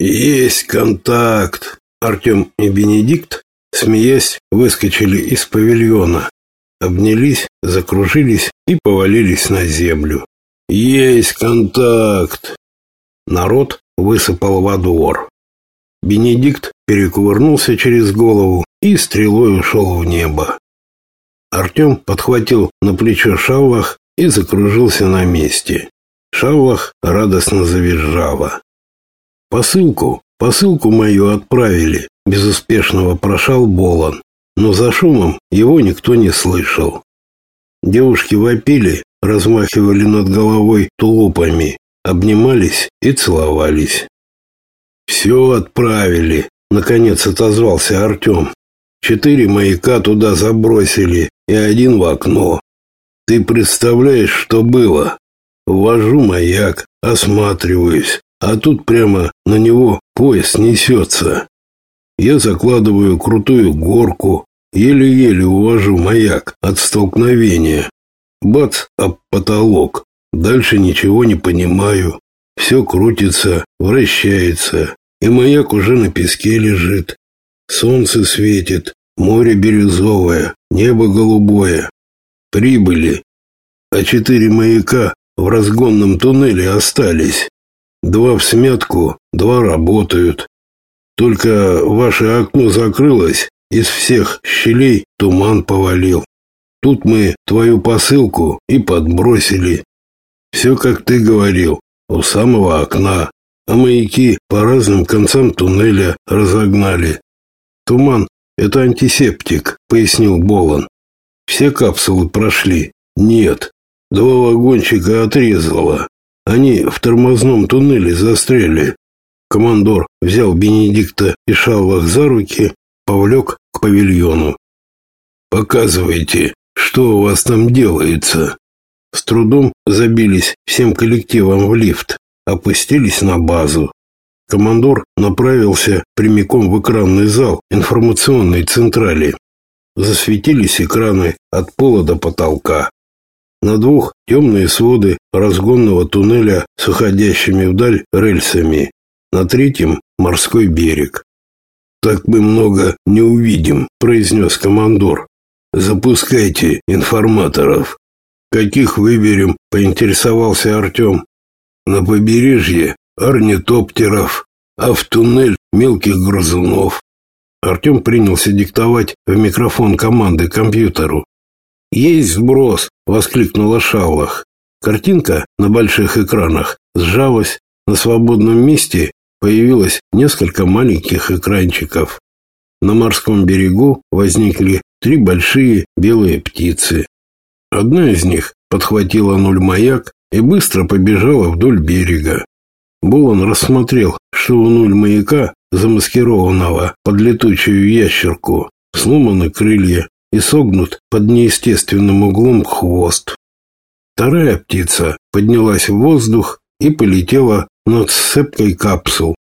Есть контакт. Артем и Бенедикт, смеясь, выскочили из павильона, обнялись, закружились и повалились на землю. Есть контакт. Народ высыпал во двор. Бенедикт перекувырнулся через голову и стрелой ушел в небо. Артем подхватил на плечо Шавлах и закружился на месте. Шавлах радостно завизжала. Посылку, посылку мою отправили, безуспешно вопрошал Болон, но за шумом его никто не слышал. Девушки вопили, размахивали над головой тулупами, обнимались и целовались. «Все отправили», — наконец отозвался Артем. «Четыре маяка туда забросили и один в окно. Ты представляешь, что было? Ввожу маяк, осматриваюсь, а тут прямо на него поезд несется. Я закладываю крутую горку, еле-еле увожу маяк от столкновения. Бац, об потолок. Дальше ничего не понимаю. Все крутится, вращается, и маяк уже на песке лежит. Солнце светит, море бирюзовое, небо голубое. Прибыли. А четыре маяка в разгонном туннеле остались. Два в смятку, два работают. Только ваше окно закрылось, из всех щелей туман повалил. Тут мы твою посылку и подбросили. Все, как ты говорил, у самого окна, а маяки по разным концам туннеля разогнали. Туман — это антисептик, пояснил Болон. Все капсулы прошли. Нет, два вагончика отрезало. Они в тормозном туннеле застряли. Командор взял Бенедикта и Шалвах за руки, повлек к павильону. «Показывайте, что у вас там делается?» С трудом забились всем коллективом в лифт, опустились на базу. Командор направился прямиком в экранный зал информационной централи. Засветились экраны от пола до потолка. На двух темные своды разгонного туннеля с уходящими вдаль рельсами. На третьем морской берег. Так мы много не увидим, произнес командор. Запускайте информаторов. Каких выберем, поинтересовался Артем. На побережье орнитоптеров, а в туннель мелких грызунов. Артем принялся диктовать в микрофон команды компьютеру. «Есть сброс!» — воскликнула Шаллах. Картинка на больших экранах сжалась, на свободном месте появилось несколько маленьких экранчиков. На морском берегу возникли три большие белые птицы. Одна из них подхватила нуль маяк и быстро побежала вдоль берега. Булан рассмотрел, что у нуль маяка, замаскированного под летучую ящерку, сломаны крылья и согнут под неестественным углом хвост. Вторая птица поднялась в воздух и полетела над сцепкой капсул.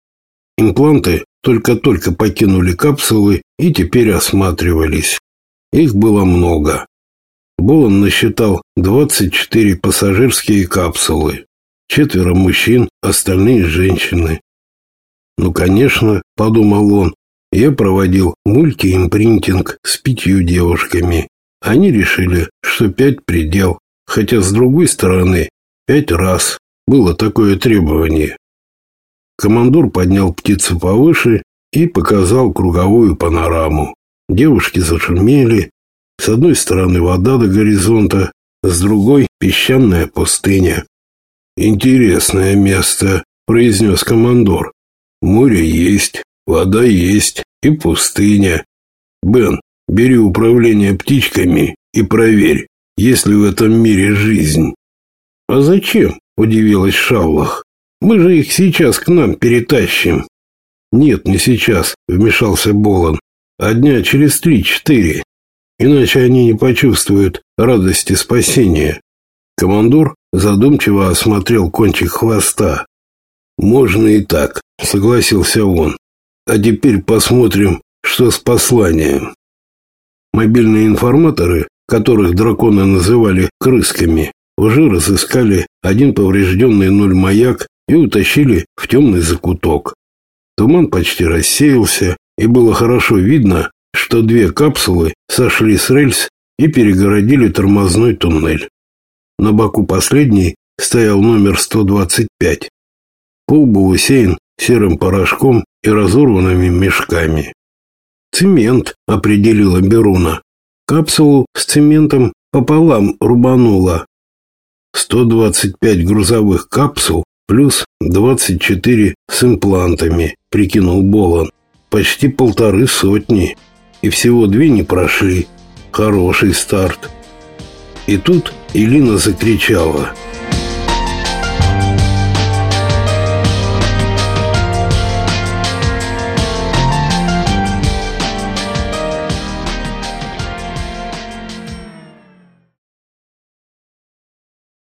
Импланты только-только покинули капсулы и теперь осматривались. Их было много. Болон насчитал 24 пассажирские капсулы. Четверо мужчин, остальные женщины. Ну, конечно, подумал он, я проводил мультиимпринтинг с пятью девушками. Они решили, что пять предел, хотя с другой стороны, пять раз было такое требование. Командор поднял птицу повыше и показал круговую панораму. Девушки зашумели. С одной стороны вода до горизонта, с другой песчаная пустыня. Интересное место, произнес командор. Море есть, вода есть и пустыня. Бен, бери управление птичками и проверь, есть ли в этом мире жизнь. А зачем? удивилась Шаллах. Мы же их сейчас к нам перетащим. Нет, не сейчас, вмешался Болон. А дня через три-четыре. Иначе они не почувствуют радости спасения. Командор задумчиво осмотрел кончик хвоста. Можно и так, согласился он. А теперь посмотрим, что с посланием. Мобильные информаторы, которых драконы называли крысками, уже разыскали один поврежденный нуль маяк и утащили в темный закуток. Туман почти рассеялся, и было хорошо видно, что две капсулы сошли с рельс и перегородили тормозной туннель. На боку последней стоял номер 125. Пол был усеян серым порошком и разорванными мешками. «Цемент», — определила Беруна. Капсулу с цементом пополам рубануло. 125 грузовых капсул плюс 24 с имплантами, прикинул Болон. Почти полторы сотни. И всего две не прошли. Хороший старт. И тут Илина закричала –